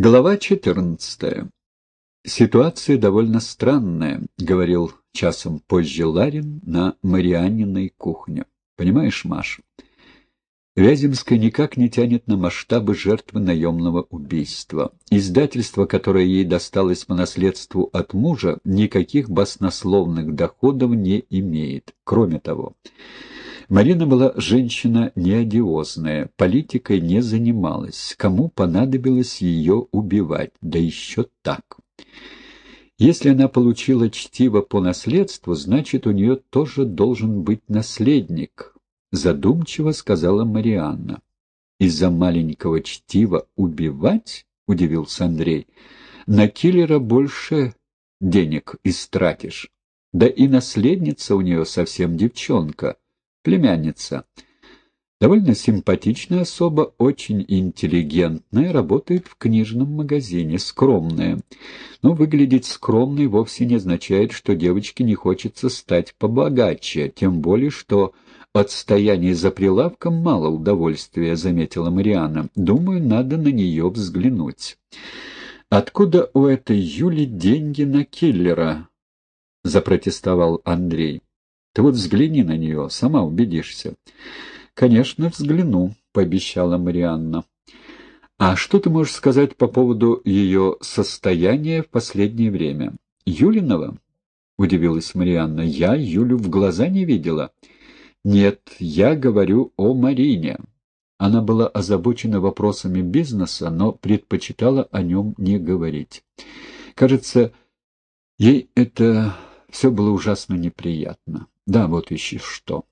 Глава 14. «Ситуация довольно странная», — говорил часом позже Ларин на Марианниной кухне. «Понимаешь, Маша, Вяземская никак не тянет на масштабы жертвы наемного убийства. Издательство, которое ей досталось по наследству от мужа, никаких баснословных доходов не имеет. Кроме того, Марина была женщина неодиозная, политикой не занималась. Кому понадобилось ее убивать? Да еще так. Если она получила чтиво по наследству, значит, у нее тоже должен быть наследник, задумчиво сказала Марианна. Из-за маленького чтива убивать? удивился Андрей. На киллера больше денег истратишь. Да и наследница у нее совсем девчонка племянница. Довольно симпатичная особа, очень интеллигентная, работает в книжном магазине, скромная. Но выглядеть скромной вовсе не означает, что девочке не хочется стать побогаче, тем более, что от стояния за прилавком мало удовольствия, заметила Мариана. Думаю, надо на нее взглянуть. «Откуда у этой Юли деньги на киллера?» — запротестовал Андрей. Ты вот взгляни на нее, сама убедишься. — Конечно, взгляну, — пообещала Марианна. — А что ты можешь сказать по поводу ее состояния в последнее время? — Юлиного? — удивилась Марианна. — Я Юлю в глаза не видела. — Нет, я говорю о Марине. Она была озабочена вопросами бизнеса, но предпочитала о нем не говорить. Кажется, ей это все было ужасно неприятно. Да, вот еще что.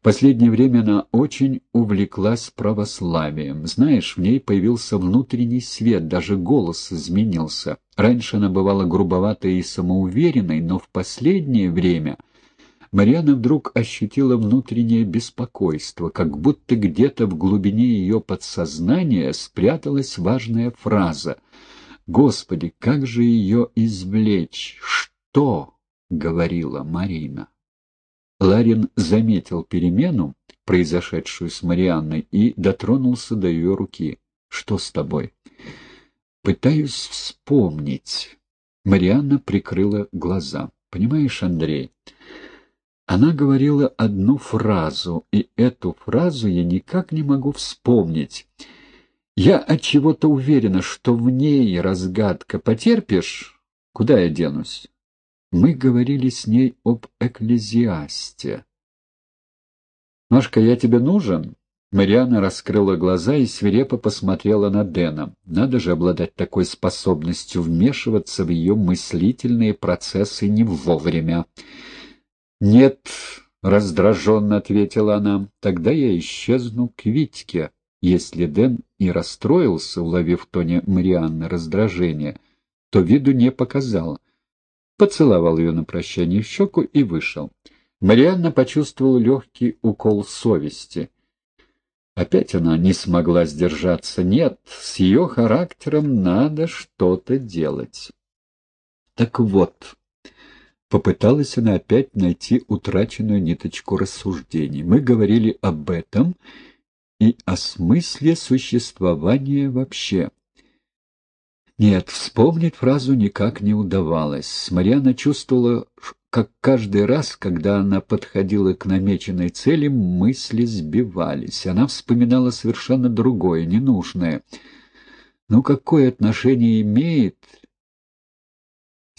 Последнее время она очень увлеклась православием. Знаешь, в ней появился внутренний свет, даже голос изменился. Раньше она бывала грубоватой и самоуверенной, но в последнее время Марьяна вдруг ощутила внутреннее беспокойство, как будто где-то в глубине ее подсознания спряталась важная фраза. «Господи, как же ее извлечь? Что?» — говорила Марина. Ларин заметил перемену, произошедшую с Марианной, и дотронулся до ее руки. «Что с тобой?» «Пытаюсь вспомнить». Марианна прикрыла глаза. «Понимаешь, Андрей, она говорила одну фразу, и эту фразу я никак не могу вспомнить. Я от чего-то уверена, что в ней разгадка. Потерпишь? Куда я денусь?» Мы говорили с ней об экклезиасте. «Машка, я тебе нужен?» Мариана раскрыла глаза и свирепо посмотрела на Дэна. Надо же обладать такой способностью вмешиваться в ее мыслительные процессы не вовремя. «Нет», — раздраженно ответила она, — «тогда я исчезну к Витьке». Если Дэн и расстроился, уловив в тоне Марианны раздражение, то виду не показал поцеловал ее на прощание в щеку и вышел. Марианна почувствовала легкий укол совести. Опять она не смогла сдержаться. Нет, с ее характером надо что-то делать. Так вот, попыталась она опять найти утраченную ниточку рассуждений. Мы говорили об этом и о смысле существования вообще. Нет, вспомнить фразу никак не удавалось. Марьяна чувствовала, как каждый раз, когда она подходила к намеченной цели, мысли сбивались. Она вспоминала совершенно другое, ненужное. Ну, какое отношение имеет...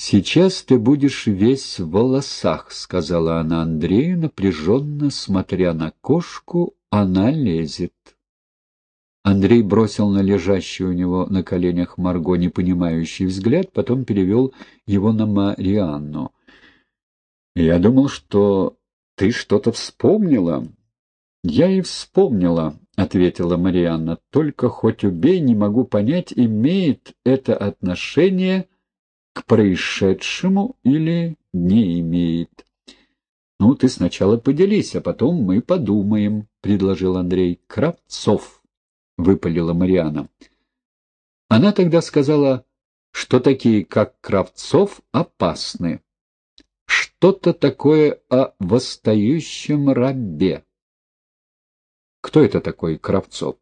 «Сейчас ты будешь весь в волосах», — сказала она Андрею, напряженно смотря на кошку, она лезет. Андрей бросил на лежащую у него на коленях Марго непонимающий взгляд, потом перевел его на Марианну. «Я думал, что ты что-то вспомнила». «Я и вспомнила», — ответила Марианна. «Только хоть убей, не могу понять, имеет это отношение к происшедшему или не имеет». «Ну, ты сначала поделись, а потом мы подумаем», — предложил Андрей. «Кравцов» выпалила Мариана. Она тогда сказала, что такие, как Кравцов, опасны. Что-то такое о восстающем рабе. Кто это такой Кравцов?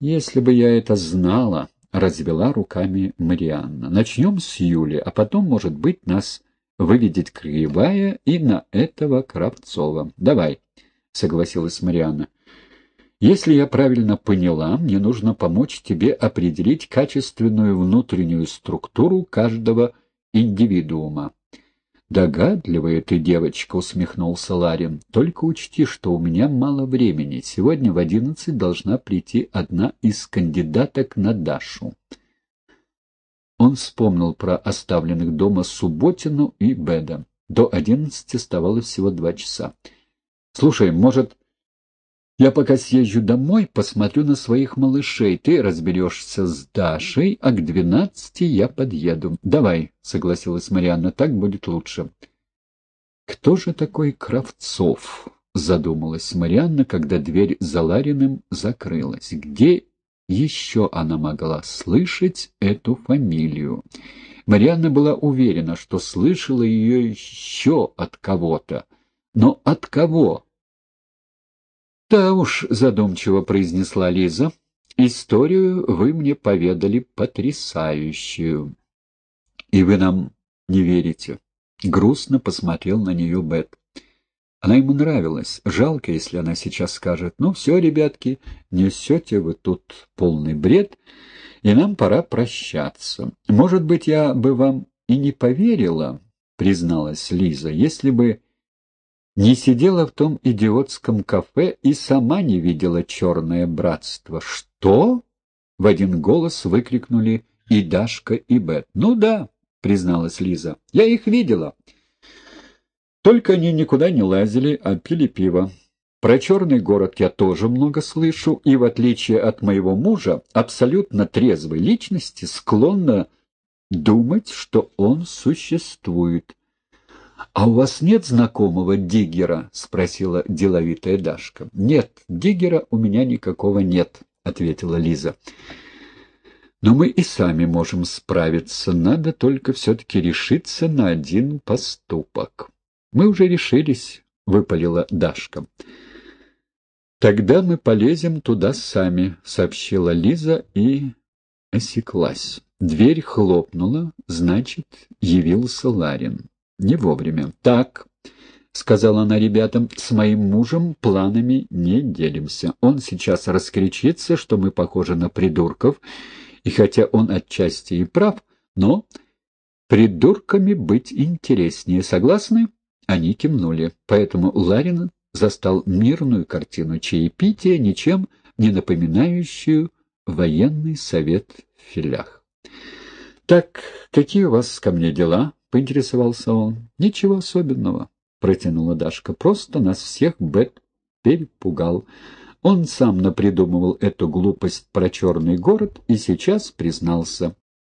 Если бы я это знала, развела руками Марианна. «Начнем с Юли, а потом, может быть, нас выведет Краевая и на этого Кравцова. Давай», — согласилась Марианна. «Если я правильно поняла, мне нужно помочь тебе определить качественную внутреннюю структуру каждого индивидуума. «Догадливая ты, девочка», — усмехнулся Ларин. «Только учти, что у меня мало времени. Сегодня в одиннадцать должна прийти одна из кандидаток на Дашу». Он вспомнил про оставленных дома Субботину и Беда. До одиннадцати оставалось всего два часа. «Слушай, может, я пока съезжу домой, посмотрю на своих малышей. Ты разберешься с Дашей, а к двенадцати я подъеду. Давай, — согласилась Марианна, — так будет лучше. Кто же такой Кравцов? — задумалась Марианна, когда дверь за Лариным закрылась. Где еще она могла слышать эту фамилию? Марианна была уверена, что слышала ее еще от кого-то. Но от кого? «Да уж», — задумчиво произнесла Лиза, — «историю вы мне поведали потрясающую». «И вы нам не верите?» — грустно посмотрел на нее Бет. Она ему нравилась. Жалко, если она сейчас скажет, «Ну все, ребятки, несете вы тут полный бред, и нам пора прощаться. Может быть, я бы вам и не поверила, — призналась Лиза, — если бы не сидела в том идиотском кафе и сама не видела черное братство. «Что?» — в один голос выкрикнули и Дашка, и Бет. «Ну да», — призналась Лиза, — «я их видела». Только они никуда не лазили, а пили пиво. Про черный город я тоже много слышу, и, в отличие от моего мужа, абсолютно трезвой личности склонна думать, что он существует. «А у вас нет знакомого Диггера?» — спросила деловитая Дашка. «Нет, Диггера у меня никакого нет», — ответила Лиза. «Но мы и сами можем справиться. Надо только все-таки решиться на один поступок». «Мы уже решились», — выпалила Дашка. «Тогда мы полезем туда сами», — сообщила Лиза и осеклась. Дверь хлопнула, значит, явился Ларин. Не вовремя. «Так», — сказала она ребятам, — «с моим мужем планами не делимся. Он сейчас раскричится, что мы похожи на придурков, и хотя он отчасти и прав, но придурками быть интереснее. Согласны?» Они кивнули, поэтому Ларин застал мирную картину чаепития, ничем не напоминающую военный совет в филях. «Так, какие у вас ко мне дела?» — поинтересовался он. «Ничего особенного», — протянула Дашка. «Просто нас всех Бет перепугал. Он сам напридумывал эту глупость про черный город и сейчас признался.